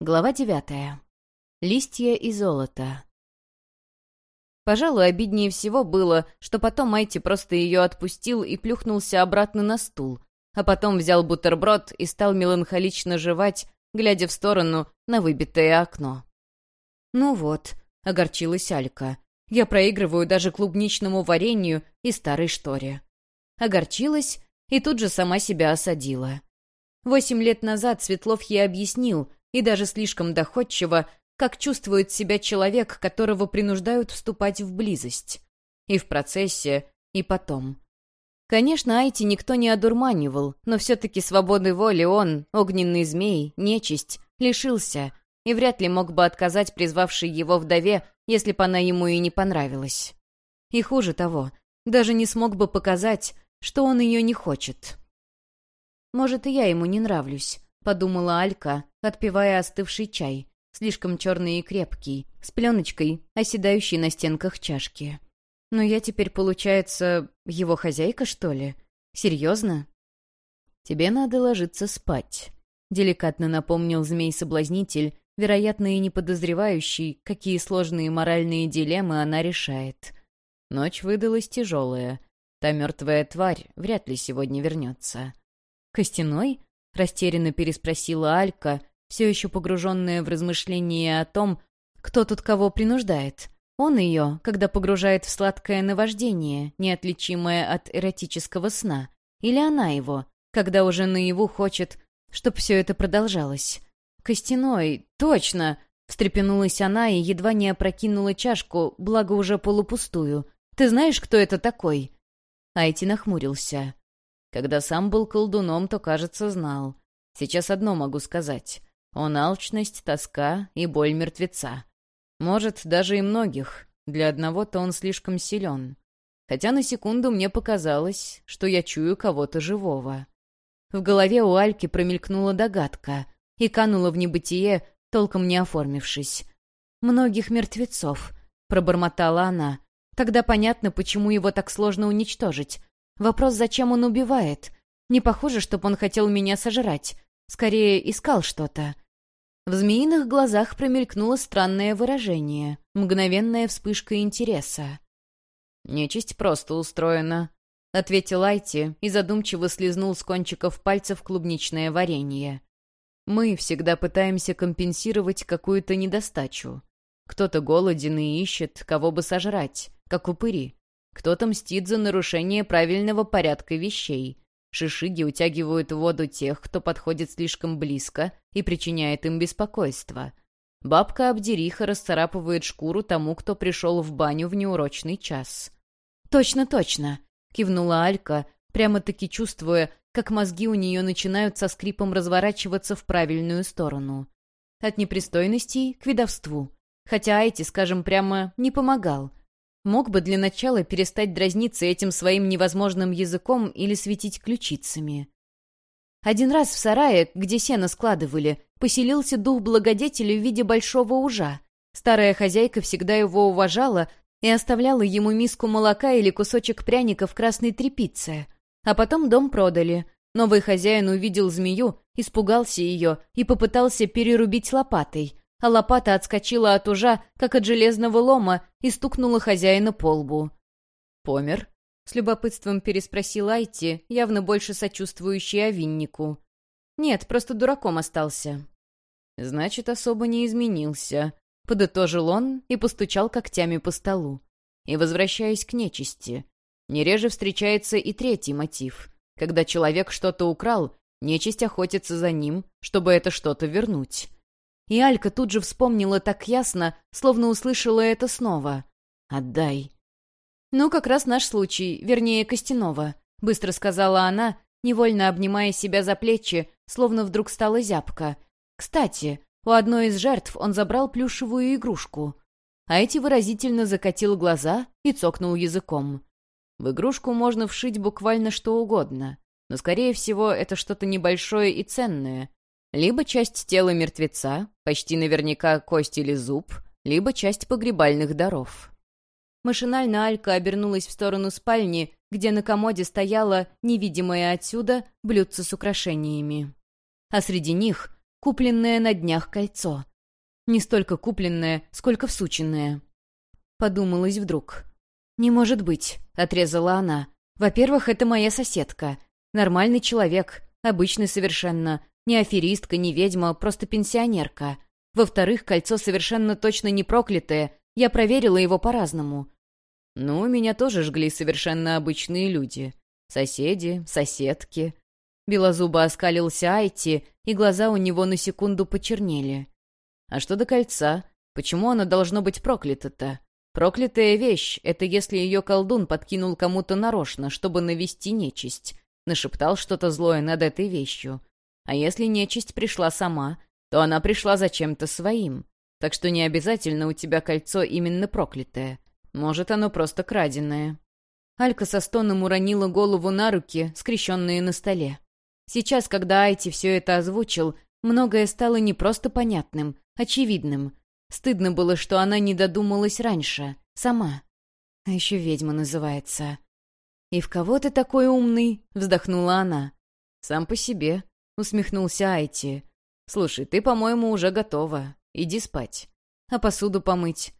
Глава девятая. Листья и золото. Пожалуй, обиднее всего было, что потом Майти просто ее отпустил и плюхнулся обратно на стул, а потом взял бутерброд и стал меланхолично жевать, глядя в сторону на выбитое окно. «Ну вот», — огорчилась Алька, — «я проигрываю даже клубничному варенью и старой шторе». Огорчилась и тут же сама себя осадила. Восемь лет назад Светлов ей объяснил — и даже слишком доходчиво, как чувствует себя человек, которого принуждают вступать в близость. И в процессе, и потом. Конечно, Айти никто не одурманивал, но все-таки свободы воли он, огненный змей, нечисть, лишился, и вряд ли мог бы отказать призвавшей его вдове, если бы она ему и не понравилась. И хуже того, даже не смог бы показать, что он ее не хочет. Может, и я ему не нравлюсь, — подумала Алька, отпивая остывший чай, слишком черный и крепкий, с пленочкой, оседающей на стенках чашки. «Но я теперь, получается, его хозяйка, что ли? Серьезно?» «Тебе надо ложиться спать», — деликатно напомнил змей-соблазнитель, вероятно, и не подозревающий, какие сложные моральные дилеммы она решает. Ночь выдалась тяжелая. Та мертвая тварь вряд ли сегодня вернется. «Костяной?» — растерянно переспросила Алька, все еще погруженная в размышления о том, кто тут кого принуждает. Он ее, когда погружает в сладкое наваждение, неотличимое от эротического сна. Или она его, когда уже наяву хочет, чтоб все это продолжалось. «Костяной, точно!» — встрепенулась она и едва не опрокинула чашку, благо уже полупустую. «Ты знаешь, кто это такой?» Айти нахмурился. Когда сам был колдуном, то, кажется, знал. Сейчас одно могу сказать. Он алчность, тоска и боль мертвеца. Может, даже и многих. Для одного-то он слишком силен. Хотя на секунду мне показалось, что я чую кого-то живого. В голове у Альки промелькнула догадка и канула в небытие, толком не оформившись. «Многих мертвецов», — пробормотала она. «Тогда понятно, почему его так сложно уничтожить. Вопрос, зачем он убивает? Не похоже, чтобы он хотел меня сожрать. Скорее, искал что-то. В змеиных глазах промелькнуло странное выражение, мгновенная вспышка интереса. «Нечисть просто устроена», — ответил Айти и задумчиво слезнул с кончиков пальцев клубничное варенье. «Мы всегда пытаемся компенсировать какую-то недостачу. Кто-то голоден и ищет, кого бы сожрать, как упыри. Кто-то мстит за нарушение правильного порядка вещей. Шишиги утягивают в воду тех, кто подходит слишком близко и причиняет им беспокойство. Бабка-обдериха расцарапывает шкуру тому, кто пришел в баню в неурочный час. «Точно, точно!» — кивнула Алька, прямо-таки чувствуя, как мозги у нее начинают со скрипом разворачиваться в правильную сторону. От непристойностей к видовству. Хотя Айти, скажем прямо, не помогал — Мог бы для начала перестать дразниться этим своим невозможным языком или светить ключицами. Один раз в сарае, где сено складывали, поселился дух благодетеля в виде большого ужа. Старая хозяйка всегда его уважала и оставляла ему миску молока или кусочек пряника в красной тряпице. А потом дом продали. Новый хозяин увидел змею, испугался ее и попытался перерубить лопатой, а лопата отскочила от ужа, как от железного лома, и стукнула хозяина по лбу. «Помер?» — с любопытством переспросил Айти, явно больше сочувствующий овиннику. «Нет, просто дураком остался». «Значит, особо не изменился», — подытожил он и постучал когтями по столу. И, возвращаясь к нечисти, не реже встречается и третий мотив. Когда человек что-то украл, нечисть охотится за ним, чтобы это что-то вернуть. И Алька тут же вспомнила так ясно, словно услышала это снова. «Отдай». «Ну, как раз наш случай, вернее, Костянова», — быстро сказала она, невольно обнимая себя за плечи, словно вдруг стала зябко. «Кстати, у одной из жертв он забрал плюшевую игрушку». А эти выразительно закатил глаза и цокнул языком. В игрушку можно вшить буквально что угодно, но, скорее всего, это что-то небольшое и ценное, либо часть тела мертвеца, почти наверняка кость или зуб, либо часть погребальных даров. Машинально Алька обернулась в сторону спальни, где на комоде стояло, невидимое отсюда, блюдце с украшениями. А среди них купленное на днях кольцо. Не столько купленное, сколько всученное. Подумалось вдруг. «Не может быть», — отрезала она. «Во-первых, это моя соседка. Нормальный человек, обычный совершенно. Не аферистка, не ведьма, просто пенсионерка. Во-вторых, кольцо совершенно точно не проклятое. Я проверила его по-разному. Ну, меня тоже жгли совершенно обычные люди. Соседи, соседки. Белозубо оскалился Айти, и глаза у него на секунду почернели. А что до кольца? Почему оно должно быть проклято-то? Проклятая вещь — это если ее колдун подкинул кому-то нарочно, чтобы навести нечисть. Нашептал что-то злое над этой вещью. А если нечисть пришла сама, то она пришла за чем-то своим. Так что не обязательно у тебя кольцо именно проклятое. Может, оно просто краденое. Алька со стоном уронила голову на руки, скрещенные на столе. Сейчас, когда Айти все это озвучил, многое стало не просто понятным, очевидным. Стыдно было, что она не додумалась раньше, сама. А еще ведьма называется. «И в кого ты такой умный?» — вздохнула она. «Сам по себе», — усмехнулся Айти. «Слушай, ты, по-моему, уже готова. Иди спать. А посуду помыть?»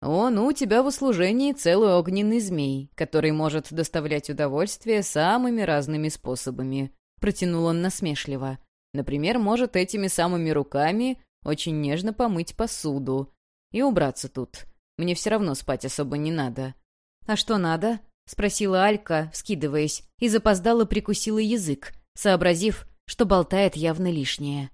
«О, ну, у тебя в услужении целый огненный змей, который может доставлять удовольствие самыми разными способами», — протянул он насмешливо. «Например, может этими самыми руками очень нежно помыть посуду и убраться тут. Мне все равно спать особо не надо». «А что надо?» — спросила Алька, вскидываясь, и запоздала прикусила язык, сообразив, что болтает явно лишнее.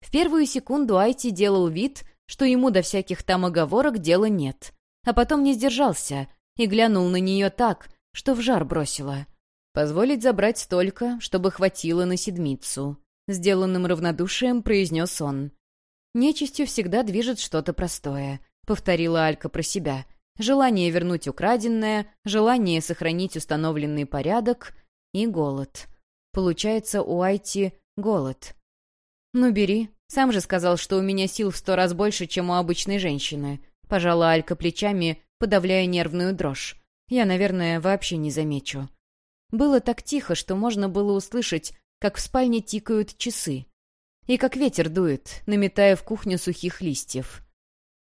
В первую секунду Айти делал вид, что ему до всяких там оговорок дела нет, а потом не сдержался и глянул на нее так, что в жар бросило. «Позволить забрать столько, чтобы хватило на седмицу», — сделанным равнодушием произнес он. «Нечистью всегда движет что-то простое», — повторила Алька про себя. «Желание вернуть украденное, желание сохранить установленный порядок и голод. Получается, у Айти голод. «Ну, бери. Сам же сказал, что у меня сил в сто раз больше, чем у обычной женщины». Пожала Алька плечами, подавляя нервную дрожь. «Я, наверное, вообще не замечу». Было так тихо, что можно было услышать, как в спальне тикают часы. И как ветер дует, наметая в кухню сухих листьев.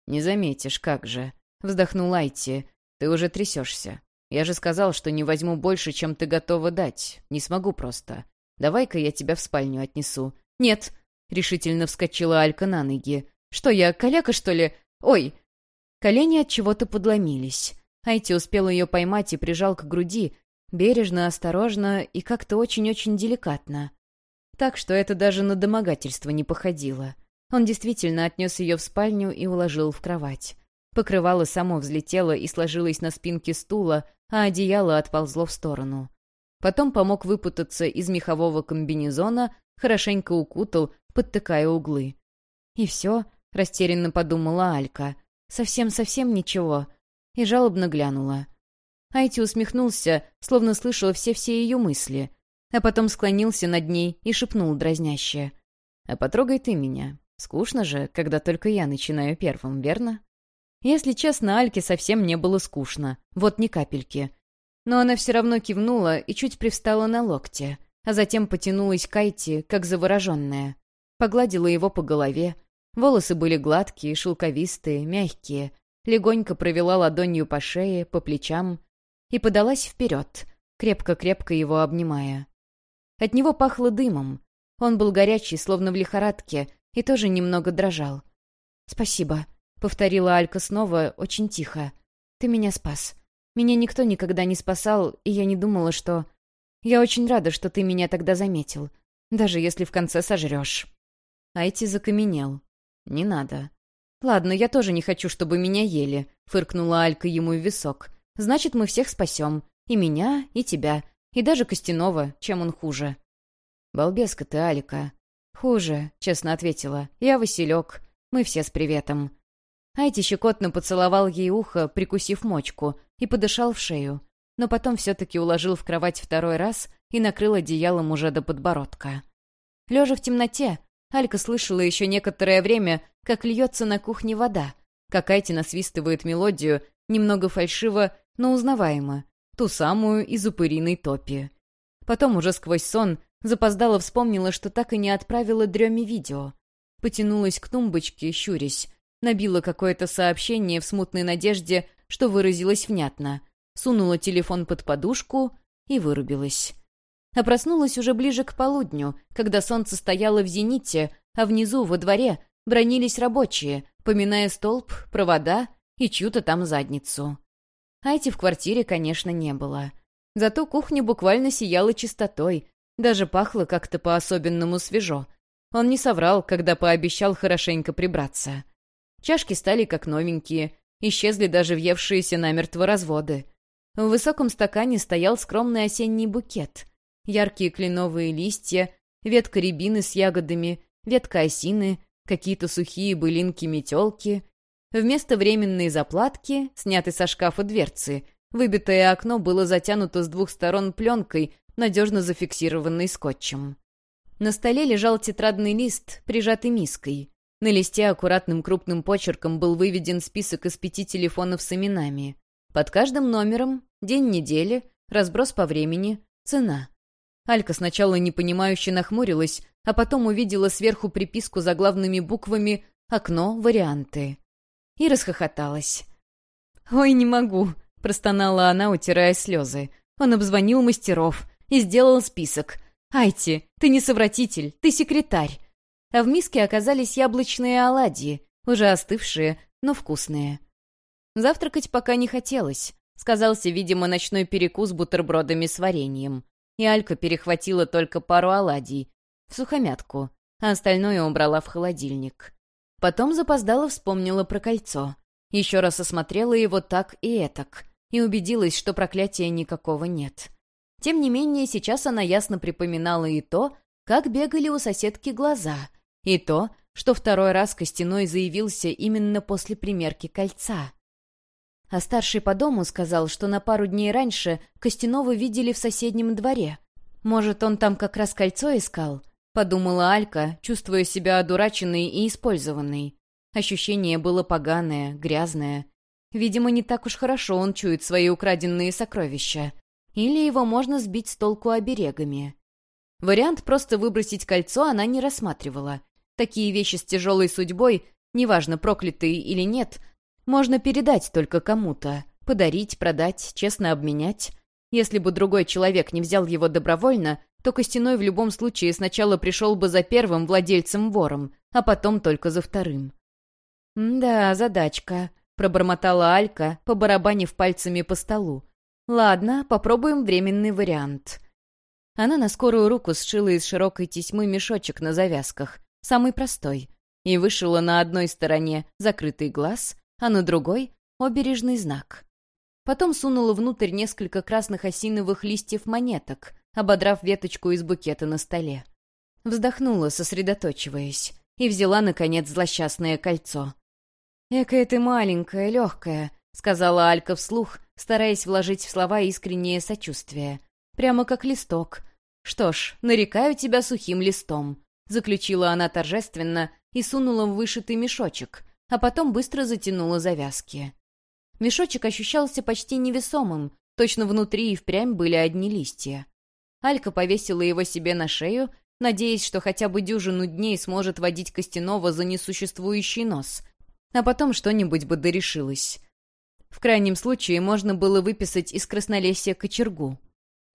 «Не заметишь, как же», — вздохнул Айти. «Ты уже трясешься. Я же сказал, что не возьму больше, чем ты готова дать. Не смогу просто. Давай-ка я тебя в спальню отнесу». «Нет», — решительно вскочила Алька на ноги. «Что я, каляка, что ли? Ой!» Колени от чего-то подломились. Айти успел ее поймать и прижал к груди, бережно, осторожно и как-то очень-очень деликатно. Так что это даже на домогательство не походило. Он действительно отнес ее в спальню и уложил в кровать. Покрывало само взлетело и сложилось на спинке стула, а одеяло отползло в сторону. Потом помог выпутаться из мехового комбинезона, хорошенько укутал, подтыкая углы. «И все?» — растерянно подумала Алька. «Совсем-совсем ничего». И жалобно глянула. Айти усмехнулся, словно слышал все-все ее мысли, а потом склонился над ней и шепнул дразняще. «А потрогай ты меня. Скучно же, когда только я начинаю первым, верно?» Если честно, Альке совсем не было скучно, вот ни капельки. Но она все равно кивнула и чуть привстала на локте, а затем потянулась к Айти, как завороженная. Погладила его по голове. Волосы были гладкие, шелковистые, мягкие. Легонько провела ладонью по шее, по плечам и подалась вперед, крепко-крепко его обнимая. От него пахло дымом. Он был горячий, словно в лихорадке, и тоже немного дрожал. «Спасибо», — повторила Алька снова, очень тихо. «Ты меня спас. Меня никто никогда не спасал, и я не думала, что...» Я очень рада, что ты меня тогда заметил, даже если в конце сожрешь». Айти закаменел. «Не надо». «Ладно, я тоже не хочу, чтобы меня ели», — фыркнула Алька ему в висок. «Значит, мы всех спасем. И меня, и тебя, и даже Костянова, чем он хуже». «Балбеска ты, Алика». «Хуже», — честно ответила. «Я Василек. Мы все с приветом». Айти щекотно поцеловал ей ухо, прикусив мочку, и подышал в шею но потом все-таки уложил в кровать второй раз и накрыл одеялом уже до подбородка. Лежа в темноте, Алька слышала еще некоторое время, как льется на кухне вода, как Айти насвистывает мелодию, немного фальшиво, но узнаваемо, ту самую из упыриной топи. Потом уже сквозь сон запоздала вспомнила, что так и не отправила Дреме видео. потянулась к тумбочке, щурясь. Набила какое-то сообщение в смутной надежде, что выразилось внятно. Сунула телефон под подушку и вырубилась. А проснулась уже ближе к полудню, когда солнце стояло в зените, а внизу, во дворе, бронились рабочие, поминая столб, провода и чью-то там задницу. Айти в квартире, конечно, не было. Зато кухня буквально сияла чистотой, даже пахло как-то по-особенному свежо. Он не соврал, когда пообещал хорошенько прибраться. Чашки стали как новенькие, исчезли даже въевшиеся намертво разводы. В высоком стакане стоял скромный осенний букет. Яркие кленовые листья, ветка рябины с ягодами, ветка осины, какие-то сухие былинки-метелки. Вместо временной заплатки, снятой со шкафа дверцы, выбитое окно было затянуто с двух сторон пленкой, надежно зафиксированной скотчем. На столе лежал тетрадный лист, прижатый миской. На листе аккуратным крупным почерком был выведен список из пяти телефонов с именами. Под каждым номером — день недели, разброс по времени, цена. Алька сначала непонимающе нахмурилась, а потом увидела сверху приписку заглавными буквами «Окно. Варианты». И расхохоталась. «Ой, не могу», — простонала она, утирая слезы. Он обзвонил мастеров и сделал список. «Айти, ты не совратитель, ты секретарь». А в миске оказались яблочные оладьи, уже остывшие, но вкусные. Завтракать пока не хотелось. Сказался, видимо, ночной перекус бутербродами с вареньем. И Алька перехватила только пару оладий. В сухомятку. А остальное убрала в холодильник. Потом запоздала вспомнила про кольцо. Еще раз осмотрела его так и этак. И убедилась, что проклятия никакого нет. Тем не менее, сейчас она ясно припоминала и то, как бегали у соседки глаза, и то, что второй раз Костяной заявился именно после примерки кольца. А старший по дому сказал, что на пару дней раньше Костянова видели в соседнем дворе. Может, он там как раз кольцо искал? Подумала Алька, чувствуя себя одураченной и использованной. Ощущение было поганое, грязное. Видимо, не так уж хорошо он чует свои украденные сокровища. Или его можно сбить с толку оберегами. Вариант просто выбросить кольцо она не рассматривала. Такие вещи с тяжелой судьбой, неважно, проклятые или нет — можно передать только кому-то. Подарить, продать, честно обменять. Если бы другой человек не взял его добровольно, то Костяной в любом случае сначала пришел бы за первым владельцем-вором, а потом только за вторым. «Да, задачка», — пробормотала Алька, побарабанив пальцами по столу. «Ладно, попробуем временный вариант». Она на скорую руку сшила из широкой тесьмы мешочек на завязках, самый простой, и вышила на одной стороне закрытый глаз, а на другой — обережный знак. Потом сунула внутрь несколько красных осиновых листьев монеток, ободрав веточку из букета на столе. Вздохнула, сосредоточиваясь, и взяла, наконец, злосчастное кольцо. «Экая ты маленькая, легкая», — сказала Алька вслух, стараясь вложить в слова искреннее сочувствие. «Прямо как листок. Что ж, нарекаю тебя сухим листом», — заключила она торжественно и сунула в вышитый мешочек, а потом быстро затянула завязки. Мешочек ощущался почти невесомым, точно внутри и впрямь были одни листья. Алька повесила его себе на шею, надеясь, что хотя бы дюжину дней сможет водить Костянова за несуществующий нос, а потом что-нибудь бы дорешилось. В крайнем случае можно было выписать из краснолесья кочергу.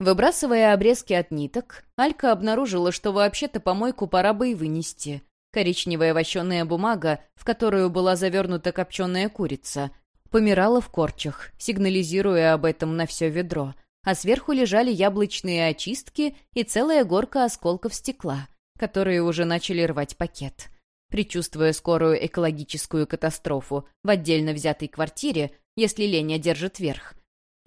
Выбрасывая обрезки от ниток, Алька обнаружила, что вообще-то помойку пора бы и вынести. Коричневая вощеная бумага, в которую была завернута копченая курица, помирала в корчах, сигнализируя об этом на все ведро, а сверху лежали яблочные очистки и целая горка осколков стекла, которые уже начали рвать пакет. Причувствуя скорую экологическую катастрофу в отдельно взятой квартире, если лень одержит верх,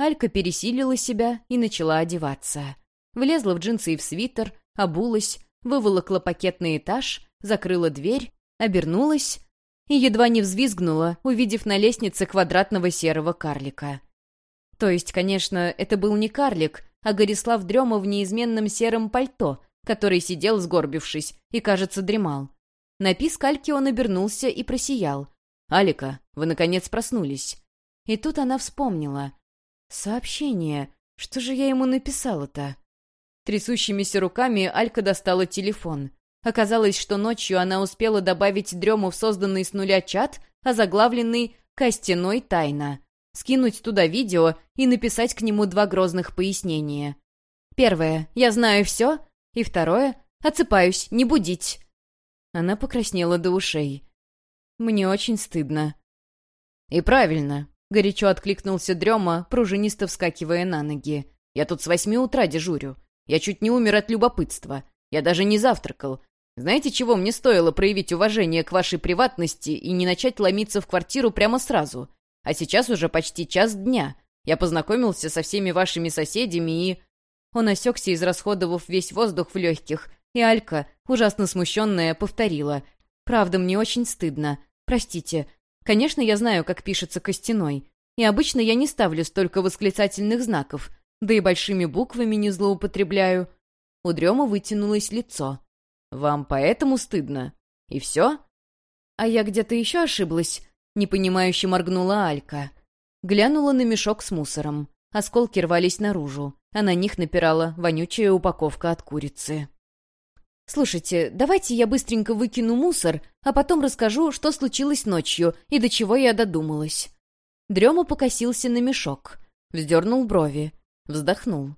Алька пересилила себя и начала одеваться. Влезла в джинсы и в свитер, обулась, выволокла пакет на этаж — закрыла дверь, обернулась и едва не взвизгнула, увидев на лестнице квадратного серого карлика. То есть, конечно, это был не карлик, а Горислав Дрема в неизменном сером пальто, который сидел, сгорбившись, и, кажется, дремал. На писк Альки он обернулся и просиял. «Алика, вы, наконец, проснулись». И тут она вспомнила. «Сообщение. Что же я ему написала-то?» Трясущимися руками Алька достала телефон. Оказалось, что ночью она успела добавить дрему в созданный с нуля чат, озаглавленный «Костяной тайна», скинуть туда видео и написать к нему два грозных пояснения. Первое «Я знаю все», и второе «Отсыпаюсь, не будить». Она покраснела до ушей. «Мне очень стыдно». «И правильно», — горячо откликнулся Дрема, пружинисто вскакивая на ноги. «Я тут с восьми утра дежурю. Я чуть не умер от любопытства. Я даже не завтракал. Знаете, чего мне стоило проявить уважение к вашей приватности и не начать ломиться в квартиру прямо сразу? А сейчас уже почти час дня. Я познакомился со всеми вашими соседями и...» Он осекся, израсходовав весь воздух в легких, и Алька, ужасно смущенная, повторила. «Правда, мне очень стыдно. Простите. Конечно, я знаю, как пишется костяной. И обычно я не ставлю столько восклицательных знаков, да и большими буквами не злоупотребляю». У Дрема вытянулось лицо. «Вам поэтому стыдно? И все?» «А я где-то еще ошиблась?» — непонимающе моргнула Алька. Глянула на мешок с мусором. Осколки рвались наружу, а на них напирала вонючая упаковка от курицы. «Слушайте, давайте я быстренько выкину мусор, а потом расскажу, что случилось ночью и до чего я додумалась». Дрема покосился на мешок, вздернул брови, вздохнул.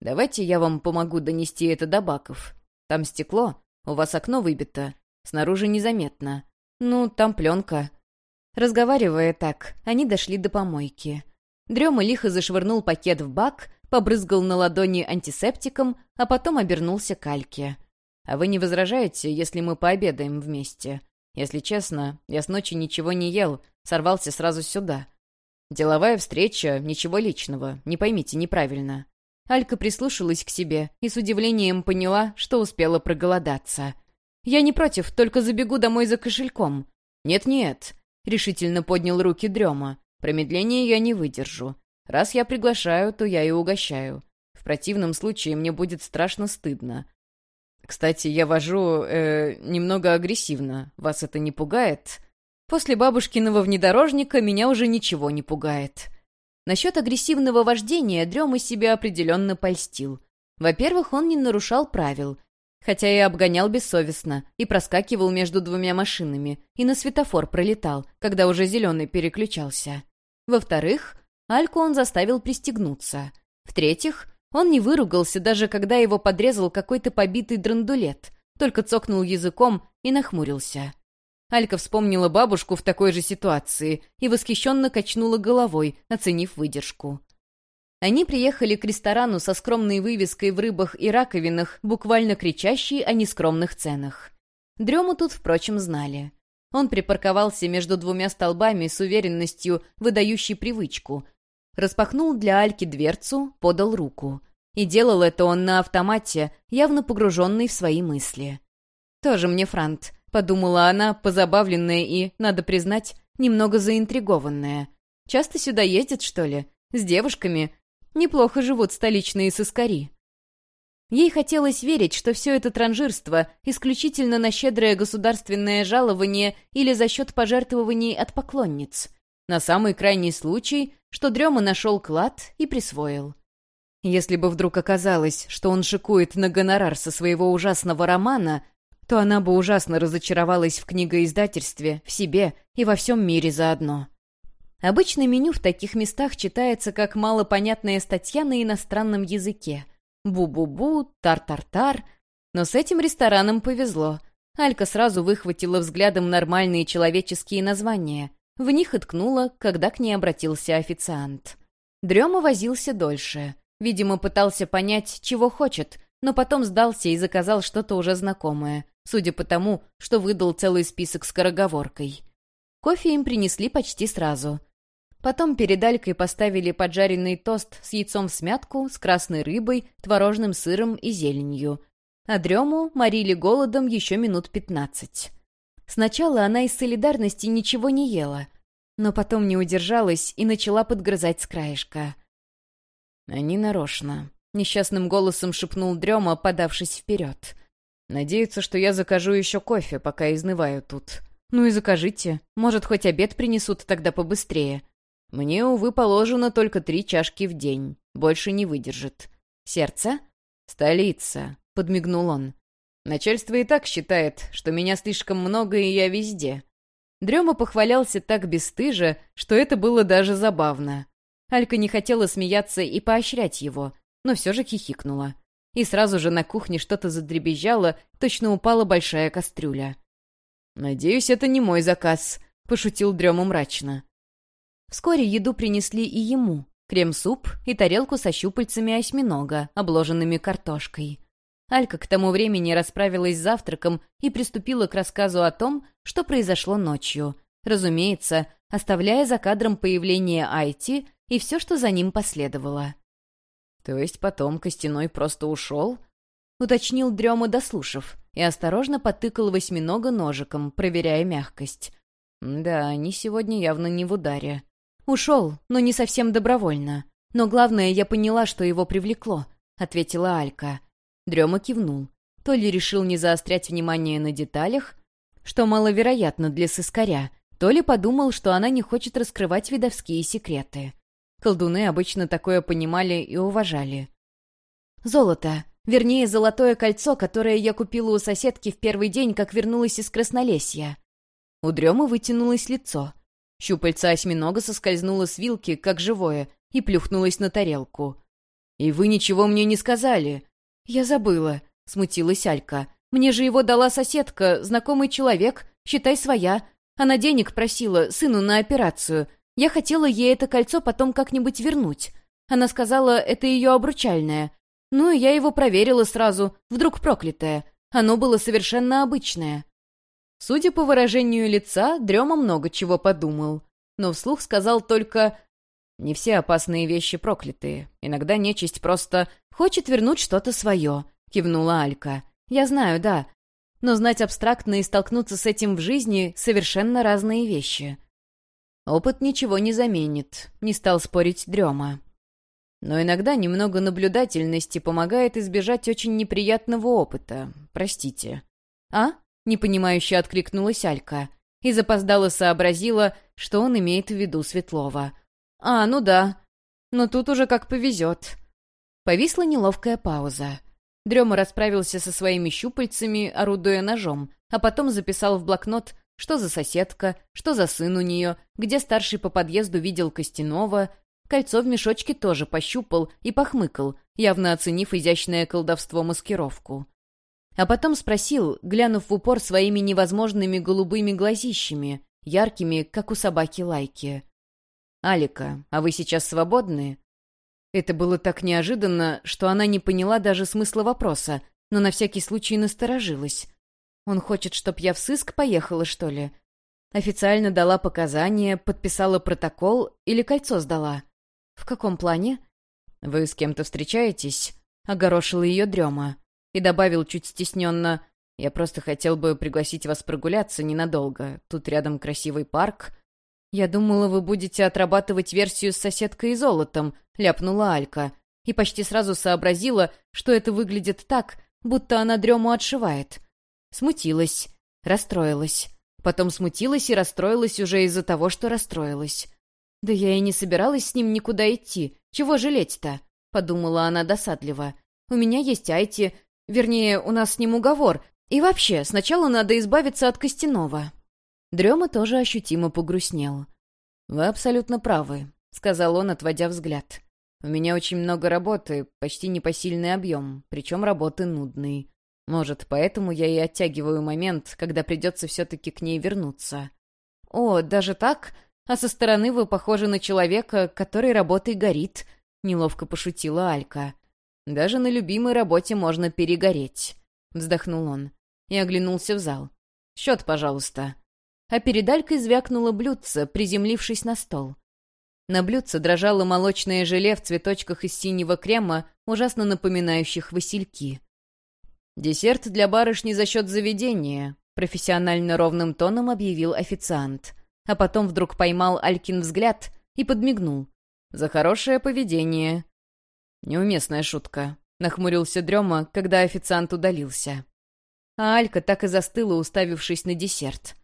«Давайте я вам помогу донести это до баков. Там стекло, у вас окно выбито, снаружи незаметно. Ну, там пленка». Разговаривая так, они дошли до помойки. Дрема лихо зашвырнул пакет в бак, побрызгал на ладони антисептиком, а потом обернулся к Альке. «А вы не возражаете, если мы пообедаем вместе? Если честно, я с ночи ничего не ел, сорвался сразу сюда. Деловая встреча, ничего личного, не поймите неправильно». Алька прислушалась к себе и с удивлением поняла, что успела проголодаться. «Я не против, только забегу домой за кошельком». «Нет-нет», — решительно поднял руки Дрема. Промедления я не выдержу. Раз я приглашаю, то я и угощаю. В противном случае мне будет страшно стыдно. Кстати, я вожу, э, немного агрессивно. Вас это не пугает? После бабушкиного внедорожника меня уже ничего не пугает. Насчет агрессивного вождения Дрема себя определенно польстил. Во-первых, он не нарушал правил, хотя и обгонял бессовестно, и проскакивал между двумя машинами, и на светофор пролетал, когда уже зеленый переключался. Во-вторых, Альку он заставил пристегнуться. В-третьих, он не выругался, даже когда его подрезал какой-то побитый драндулет, только цокнул языком и нахмурился. Алька вспомнила бабушку в такой же ситуации и восхищенно качнула головой, оценив выдержку. Они приехали к ресторану со скромной вывеской в рыбах и раковинах, буквально кричащей о нескромных ценах. Дрему тут, впрочем, знали. Он припарковался между двумя столбами с уверенностью, выдающей привычку. Распахнул для Альки дверцу, подал руку. И делал это он на автомате, явно погруженный в свои мысли. «Тоже мне франт», — подумала она, позабавленная и, надо признать, немного заинтригованная. «Часто сюда ездит, что ли? С девушками? Неплохо живут столичные сыскари». Ей хотелось верить, что все это транжирство исключительно на щедрое государственное жалование или за счет пожертвований от поклонниц. На самый крайний случай, что Дрема нашел клад и присвоил. Если бы вдруг оказалось, что он шикует на гонорар со своего ужасного романа, то она бы ужасно разочаровалась в книгоиздательстве, в себе и во всем мире заодно. Обычно меню в таких местах читается как малопонятная статья на иностранном языке — Бу-бу-бу, тар-тар-тар. Но с этим рестораном повезло. Алька сразу выхватила взглядом нормальные человеческие названия. В них и ткнула, когда к ней обратился официант. Дрема возился дольше. Видимо, пытался понять, чего хочет, но потом сдался и заказал что-то уже знакомое, судя по тому, что выдал целый список скороговоркой. Кофе им принесли почти сразу. Потом перед Алькой поставили поджаренный тост с яйцом в смятку, с красной рыбой, творожным сыром и зеленью. А дрему морили голодом еще минут пятнадцать. Сначала она из солидарности ничего не ела, но потом не удержалась и начала подгрызать с краешка. «Они нарочно», — несчастным голосом шепнул Дрема, подавшись вперед. «Надеются, что я закажу еще кофе, пока изнываю тут». «Ну и закажите. Может, хоть обед принесут тогда побыстрее. Мне, увы, положено только три чашки в день. Больше не выдержит. Сердце? Столица, подмигнул он. Начальство и так считает, что меня слишком много и я везде. Дрема похвалялся так бесстыже, что это было даже забавно. Алька не хотела смеяться и поощрять его, но все же хихикнула. И сразу же на кухне что-то задребезжало, точно упала большая кастрюля. «Надеюсь, это не мой заказ», — пошутил Дрема мрачно. Вскоре еду принесли и ему. Крем-суп и тарелку со щупальцами осьминога, обложенными картошкой. Алька к тому времени расправилась с завтраком и приступила к рассказу о том, что произошло ночью. Разумеется, оставляя за кадром появление Айти и все, что за ним последовало. «То есть потом Костяной просто ушел?» — уточнил Дрема, дослушав, и осторожно потыкал восьминога ножиком, проверяя мягкость. «Да, они сегодня явно не в ударе». «Ушел, но не совсем добровольно. Но главное, я поняла, что его привлекло», — ответила Алька. Дрема кивнул. То ли решил не заострять внимание на деталях, что маловероятно для сыскаря, то ли подумал, что она не хочет раскрывать видовские секреты. Колдуны обычно такое понимали и уважали. «Золото. Вернее, золотое кольцо, которое я купила у соседки в первый день, как вернулась из Краснолесья». У Дремы вытянулось лицо. Щупальце осьминога соскользнуло с вилки, как живое, и плюхнулось на тарелку. «И вы ничего мне не сказали!» «Я забыла», — смутилась Алька. «Мне же его дала соседка, знакомый человек, считай своя. Она денег просила, сыну на операцию. Я хотела ей это кольцо потом как-нибудь вернуть. Она сказала, это ее обручальное. Ну, и я его проверила сразу, вдруг проклятое. Оно было совершенно обычное. Судя по выражению лица, Дрема много чего подумал. Но вслух сказал только «Не все опасные вещи проклятые. Иногда нечисть просто хочет вернуть что-то свое», — кивнула Алька. «Я знаю, да. Но знать абстрактно и столкнуться с этим в жизни — совершенно разные вещи». «Опыт ничего не заменит», — не стал спорить Дрема. «Но иногда немного наблюдательности помогает избежать очень неприятного опыта. Простите». «А?» непонимающе откликнулась Алька и запоздало сообразила, что он имеет в виду Светлова. «А, ну да. Но тут уже как повезет». Повисла неловкая пауза. Дрема расправился со своими щупальцами, орудуя ножом, а потом записал в блокнот, что за соседка, что за сын у нее, где старший по подъезду видел Костянова. Кольцо в мешочке тоже пощупал и похмыкал, явно оценив изящное колдовство-маскировку. А потом спросил, глянув в упор своими невозможными голубыми глазищами, яркими, как у собаки Лайки. «Алика, а вы сейчас свободны?» Это было так неожиданно, что она не поняла даже смысла вопроса, но на всякий случай насторожилась. «Он хочет, чтоб я в сыск поехала, что ли?» Официально дала показания, подписала протокол или кольцо сдала. «В каком плане?» «Вы с кем-то встречаетесь?» — огорошила ее дрема и добавил чуть стесненно, «Я просто хотел бы пригласить вас прогуляться ненадолго. Тут рядом красивый парк». «Я думала, вы будете отрабатывать версию с соседкой и золотом», — ляпнула Алька, и почти сразу сообразила, что это выглядит так, будто она дрему отшивает. Смутилась, расстроилась. Потом смутилась и расстроилась уже из-за того, что расстроилась. «Да я и не собиралась с ним никуда идти. Чего жалеть-то?» — подумала она досадливо. «У меня есть Айти, Вернее, у нас с ним уговор. И вообще, сначала надо избавиться от Костянова». Дрема тоже ощутимо погрустнел. «Вы абсолютно правы», — сказал он, отводя взгляд. «У меня очень много работы, почти непосильный объем, причем работы нудные. Может, поэтому я и оттягиваю момент, когда придется все-таки к ней вернуться». «О, даже так? А со стороны вы похожи на человека, который работой горит», — неловко пошутила Алька. Даже на любимой работе можно перегореть», — вздохнул он и оглянулся в зал. «Счет, пожалуйста». А перед Алькой звякнуло блюдце, приземлившись на стол. На блюдце дрожало молочное желе в цветочках из синего крема, ужасно напоминающих васильки. «Десерт для барышни за счет заведения», — профессионально ровным тоном объявил официант. А потом вдруг поймал Алькин взгляд и подмигнул. «За хорошее поведение. «Неуместная шутка», — нахмурился Дрема, когда официант удалился. А Алька так и застыла, уставившись на десерт.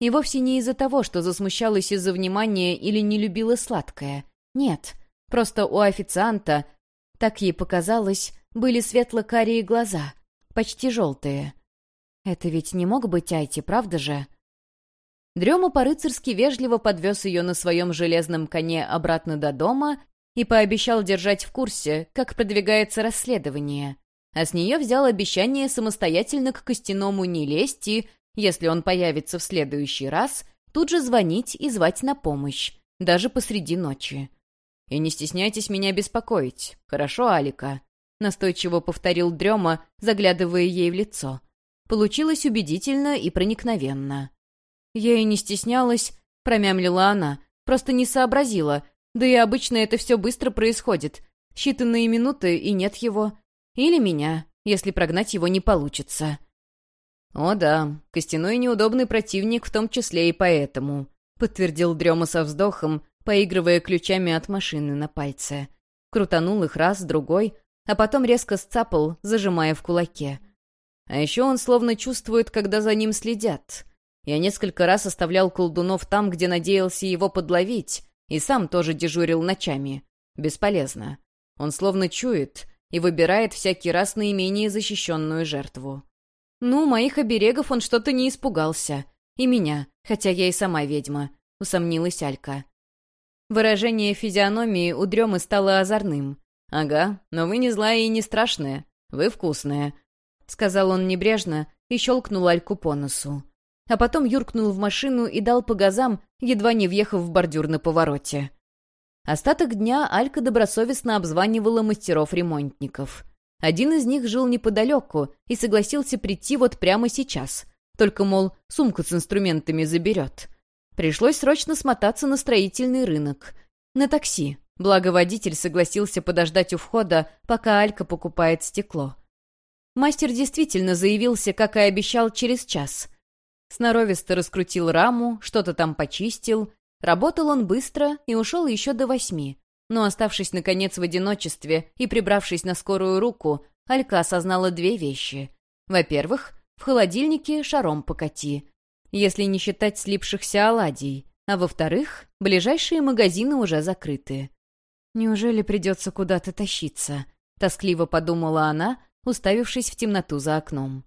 И вовсе не из-за того, что засмущалась из-за внимания или не любила сладкое. Нет, просто у официанта, так ей показалось, были светло-карие глаза, почти желтые. Это ведь не мог быть Айти, правда же? Дрема по-рыцарски вежливо подвез ее на своем железном коне обратно до дома и пообещал держать в курсе, как продвигается расследование. А с нее взял обещание самостоятельно к костяному не лезть и, если он появится в следующий раз, тут же звонить и звать на помощь, даже посреди ночи. «И не стесняйтесь меня беспокоить, хорошо, Алика?» — настойчиво повторил Дрема, заглядывая ей в лицо. Получилось убедительно и проникновенно. «Я и не стеснялась», — промямлила она, «просто не сообразила. Да и обычно это все быстро происходит. Считанные минуты, и нет его. Или меня, если прогнать его не получится». «О да, костяной неудобный противник в том числе и поэтому», — подтвердил Дрема со вздохом, поигрывая ключами от машины на пальце. Крутанул их раз, другой, а потом резко сцапал, зажимая в кулаке. А еще он словно чувствует, когда за ним следят. Я несколько раз оставлял колдунов там, где надеялся его подловить, и сам тоже дежурил ночами. Бесполезно. Он словно чует и выбирает всякий раз наименее защищенную жертву. Ну, моих оберегов он что-то не испугался. И меня, хотя я и сама ведьма, усомнилась Алька. Выражение физиономии у Дремы стало озорным. «Ага, но вы не злая и не страшная. Вы вкусная», — сказал он небрежно и щелкнул Альку по носу. А потом юркнул в машину и дал по газам, едва не въехав в бордюр на повороте. Остаток дня Алька добросовестно обзванивала мастеров-ремонтников. Один из них жил неподалеку и согласился прийти вот прямо сейчас. Только, мол, сумку с инструментами заберет. Пришлось срочно смотаться на строительный рынок. На такси. Благо водитель согласился подождать у входа, пока Алька покупает стекло. Мастер действительно заявился, как и обещал, через час. Сноровисто раскрутил раму, что-то там почистил. Работал он быстро и ушел еще до восьми. Но, оставшись, наконец, в одиночестве и прибравшись на скорую руку, Алька осознала две вещи. Во-первых, в холодильнике шаром покати если не считать слипшихся оладий, а во-вторых, ближайшие магазины уже закрыты. «Неужели придется куда-то тащиться?» — тоскливо подумала она, уставившись в темноту за окном.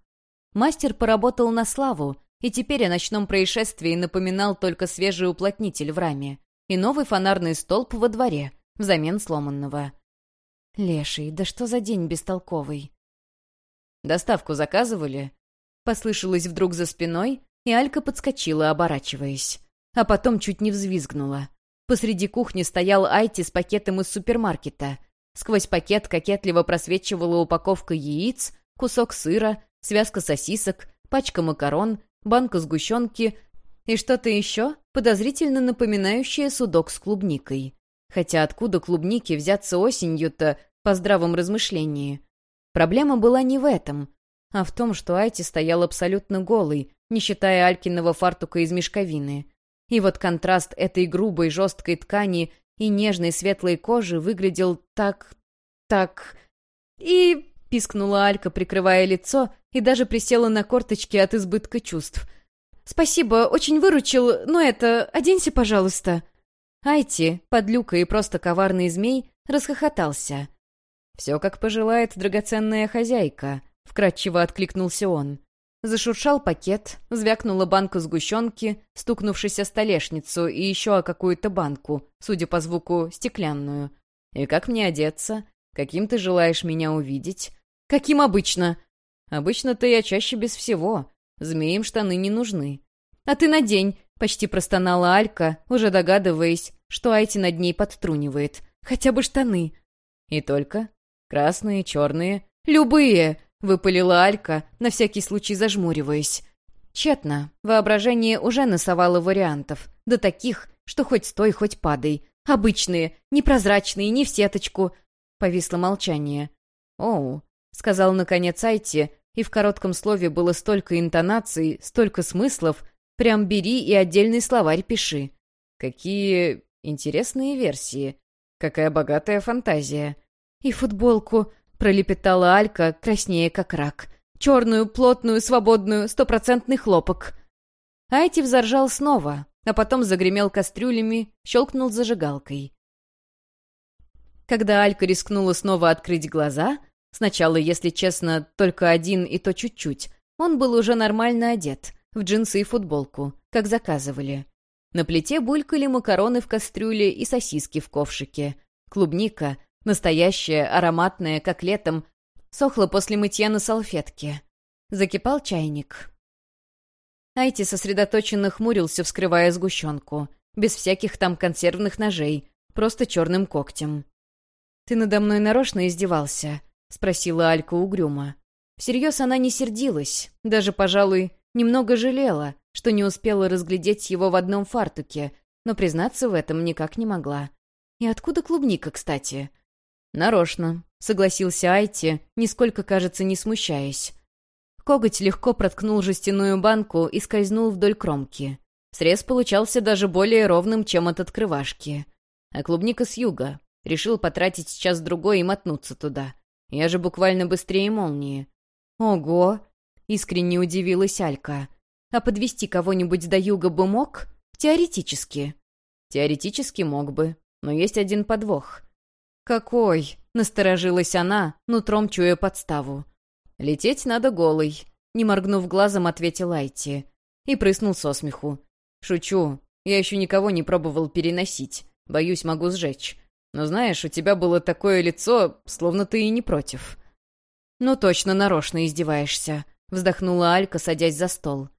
Мастер поработал на славу, и теперь о ночном происшествии напоминал только свежий уплотнитель в раме и новый фонарный столб во дворе, взамен сломанного. «Леший, да что за день бестолковый?» «Доставку заказывали?» Послышалось вдруг за спиной, и Алька подскочила, оборачиваясь. А потом чуть не взвизгнула. Посреди кухни стоял Айти с пакетом из супермаркета. Сквозь пакет кокетливо просвечивала упаковка яиц, кусок сыра, связка сосисок, пачка макарон, банка сгущенки и что-то еще, подозрительно напоминающее судок с клубникой. Хотя откуда клубники взяться осенью-то, по здравом размышлении? Проблема была не в этом, а в том, что Айти стоял абсолютно голый, не считая Алькиного фартука из мешковины. И вот контраст этой грубой жесткой ткани и нежной светлой кожи выглядел так... так... И... пискнула Алька, прикрывая лицо, и даже присела на корточки от избытка чувств. «Спасибо, очень выручил, но это... оденься, пожалуйста». Айти, подлюка и просто коварный змей, расхохотался. «Все, как пожелает драгоценная хозяйка», — вкратчиво откликнулся он. Зашуршал пакет, звякнула банка сгущенки, стукнувшись о столешницу и еще о какую-то банку, судя по звуку, стеклянную. «И как мне одеться? Каким ты желаешь меня увидеть?» «Каким обычно?» «Обычно-то я чаще без всего. Змеям штаны не нужны». «А ты надень!» — почти простонала Алька, уже догадываясь, что Айти над ней подтрунивает. «Хотя бы штаны». «И только? Красные, черные?» «Любые!» — выпалила Алька, на всякий случай зажмуриваясь. Тщетно. Воображение уже насовало вариантов. Да таких, что хоть стой, хоть падай. Обычные, непрозрачные, не в сеточку. Повисло молчание. «Оу», — сказал наконец Айти, и в коротком слове было столько интонаций, столько смыслов. Прям бери и отдельный словарь пиши. Какие интересные версии. Какая богатая фантазия. И футболку пролепетала Алька, краснее как рак. «Черную, плотную, свободную, стопроцентный хлопок». Айти взоржал снова, а потом загремел кастрюлями, щелкнул зажигалкой. Когда Алька рискнула снова открыть глаза, Сначала, если честно, только один и то чуть-чуть. Он был уже нормально одет, в джинсы и футболку, как заказывали. На плите булькали макароны в кастрюле и сосиски в ковшике. Клубника, настоящая, ароматная, как летом, сохла после мытья на салфетке. Закипал чайник. Айти сосредоточенно хмурился, вскрывая сгущенку. Без всяких там консервных ножей, просто черным когтем. «Ты надо мной нарочно издевался?» — спросила Алька угрюмо. Всерьез она не сердилась, даже, пожалуй, немного жалела, что не успела разглядеть его в одном фартуке, но признаться в этом никак не могла. И откуда клубника, кстати? «Нарочно», — согласился Айти, нисколько, кажется, не смущаясь. Коготь легко проткнул жестяную банку и скользнул вдоль кромки. Срез получался даже более ровным, чем от открывашки. А клубника с юга. Решил потратить час-другой и мотнуться туда. Я же буквально быстрее молнии. «Ого!» — искренне удивилась Алька. «А подвести кого-нибудь до юга бы мог? Теоретически». «Теоретически мог бы, но есть один подвох». «Какой?» — насторожилась она, нутром чуя подставу. «Лететь надо голой», — не моргнув глазом, ответил Айти. И прыснул со смеху. «Шучу. Я еще никого не пробовал переносить. Боюсь, могу сжечь. Но знаешь, у тебя было такое лицо, словно ты и не против». «Ну точно нарочно издеваешься», — вздохнула Алька, садясь за стол.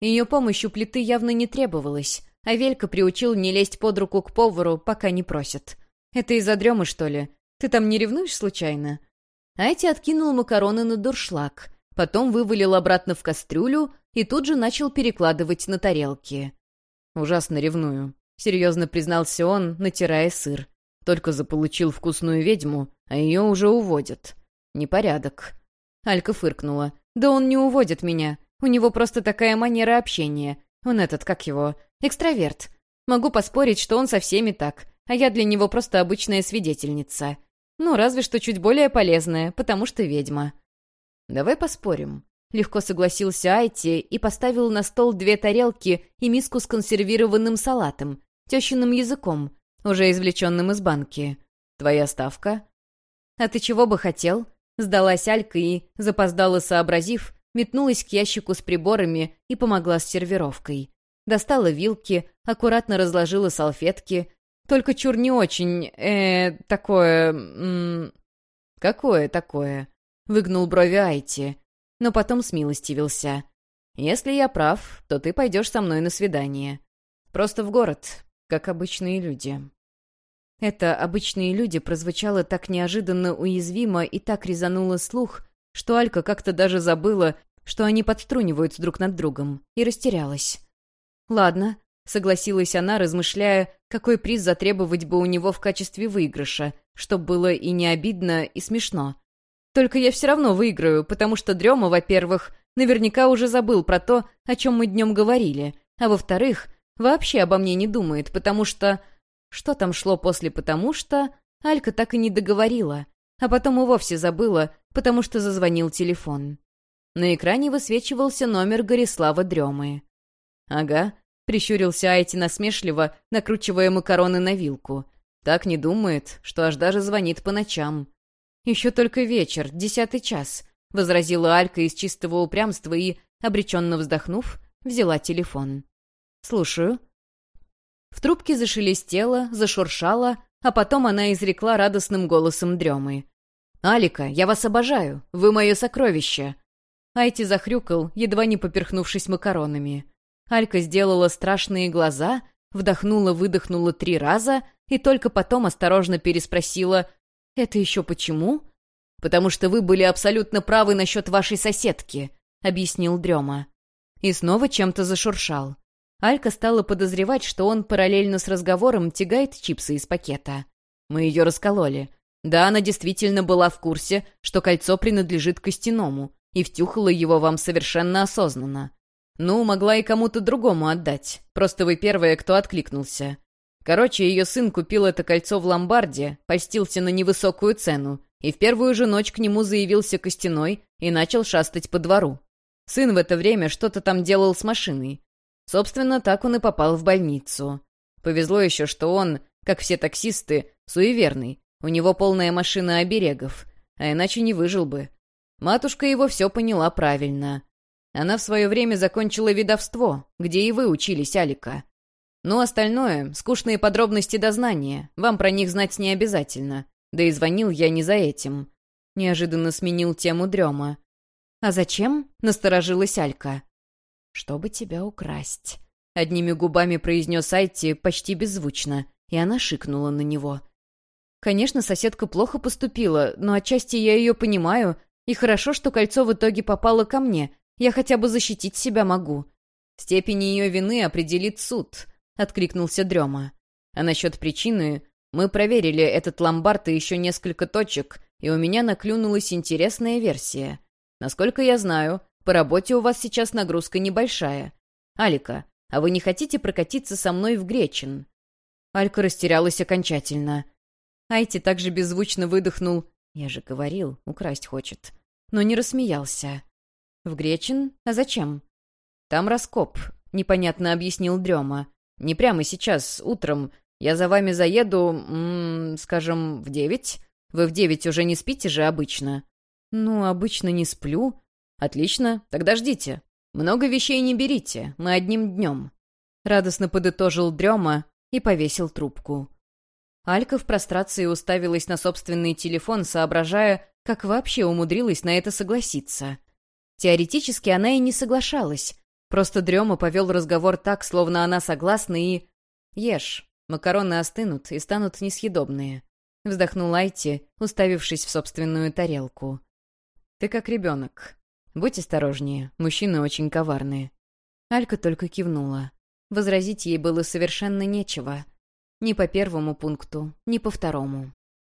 Ее помощь у плиты явно не требовалась, а Велька приучил не лезть под руку к повару, пока не просят. «Это из-за дремы, что ли? Ты там не ревнуешь случайно?» Айти откинул макароны на дуршлаг, потом вывалил обратно в кастрюлю и тут же начал перекладывать на тарелки. «Ужасно ревную», — серьезно признался он, натирая сыр. «Только заполучил вкусную ведьму, а ее уже уводят. Непорядок». Алька фыркнула. «Да он не уводит меня. У него просто такая манера общения. Он этот, как его, экстраверт. Могу поспорить, что он со всеми так, а я для него просто обычная свидетельница. Ну, разве что чуть более полезная, потому что ведьма. «Давай поспорим». Легко согласился Айти и поставил на стол две тарелки и миску с консервированным салатом, тещиным языком, уже извлеченным из банки. «Твоя ставка?» «А ты чего бы хотел?» Сдалась Алька и, запоздала сообразив, метнулась к ящику с приборами и помогла с сервировкой. Достала вилки, аккуратно разложила салфетки, только чур не очень, э, такое... М «Какое такое?» — выгнул брови Айти, но потом смилостивился. «Если я прав, то ты пойдешь со мной на свидание. Просто в город, как обычные люди». Это «обычные люди» прозвучало так неожиданно уязвимо и так резануло слух, что Алька как-то даже забыла, что они подтрунивают друг над другом, и растерялась. «Ладно», — согласилась она, размышляя, какой приз затребовать бы у него в качестве выигрыша, чтоб было и не обидно, и смешно. Только я все равно выиграю, потому что Дрема, во-первых, наверняка уже забыл про то, о чем мы днем говорили, а во-вторых, вообще обо мне не думает, потому что... Что там шло после «потому что»? Алька так и не договорила, а потом и вовсе забыла, потому что зазвонил телефон. На экране высвечивался номер Горислава Дремы. «Ага», — прищурился Айти насмешливо, накручивая макароны на вилку. «Так не думает, что аж даже звонит по ночам». «Еще только вечер, десятый час», — возразила Алька из чистого упрямства и, обреченно вздохнув, взяла телефон. «Слушаю». В трубке зашелестело, зашуршало, а потом она изрекла радостным голосом дремы. «Алика, я вас обожаю! Вы мое сокровище!» Айти захрюкал, едва не поперхнувшись макаронами. Алька сделала страшные глаза, вдохнула-выдохнула три раза и только потом осторожно переспросила «Это еще почему?» «Потому что вы были абсолютно правы насчет вашей соседки», — объяснил Дрема. И снова чем-то зашуршал. Алька стала подозревать, что он параллельно с разговором тягает чипсы из пакета. Мы ее раскололи. Да, она действительно была в курсе, что кольцо принадлежит Костяному, и втюхала его вам совершенно осознанно. Ну, могла и кому-то другому отдать. Просто вы первая, кто откликнулся. Короче, ее сын купил это кольцо в ломбарде, постился на невысокую цену, и в первую же ночь к нему заявился Костяной и начал шастать по двору. Сын в это время что-то там делал с машиной. Собственно, так он и попал в больницу. Повезло еще, что он, как все таксисты, суеверный. У него полная машина оберегов. а иначе не выжил бы. Матушка его все поняла правильно. Она в свое время закончила видовство, где и вы учились, Алика. Ну, остальное — скучные подробности дознания, вам про них знать не обязательно. Да и звонил я не за этим. Неожиданно сменил тему дрема. «А зачем?» — насторожилась Алька. «Чтобы тебя украсть», — одними губами произнес Айти почти беззвучно, и она шикнула на него. Конечно, соседка плохо поступила, но отчасти я ее понимаю, и хорошо, что кольцо в итоге попало ко мне, я хотя бы защитить себя могу. Степень ее вины определит суд, — откликнулся Дрема. А насчет причины мы проверили этот ломбард и еще несколько точек, и у меня наклюнулась интересная версия. Насколько я знаю, по работе у вас сейчас нагрузка небольшая. Алика, а вы не хотите прокатиться со мной в Гречин?» Алька растерялась окончательно. Айти также беззвучно выдохнул. «Я же говорил, украсть хочет». Но не рассмеялся. «В Гречин? А зачем?» «Там раскоп», — непонятно объяснил Дрема. «Не прямо сейчас, утром. Я за вами заеду, м -м, скажем, в девять. Вы в девять уже не спите же обычно?» «Ну, обычно не сплю». «Отлично, тогда ждите. Много вещей не берите, мы одним днем». Радостно подытожил Дрема и повесил трубку. Алька в прострации уставилась на собственный телефон, соображая, как вообще умудрилась на это согласиться. Теоретически она и не соглашалась. Просто Дрема повел разговор так, словно она согласна и... «Ешь, макароны остынут и станут несъедобные», — вздохнул Айти, уставившись в собственную тарелку. «Ты как ребенок. Будь осторожнее, мужчины очень коварные». Алька только кивнула. Возразить ей было совершенно нечего. Ни по первому пункту, ни по второму.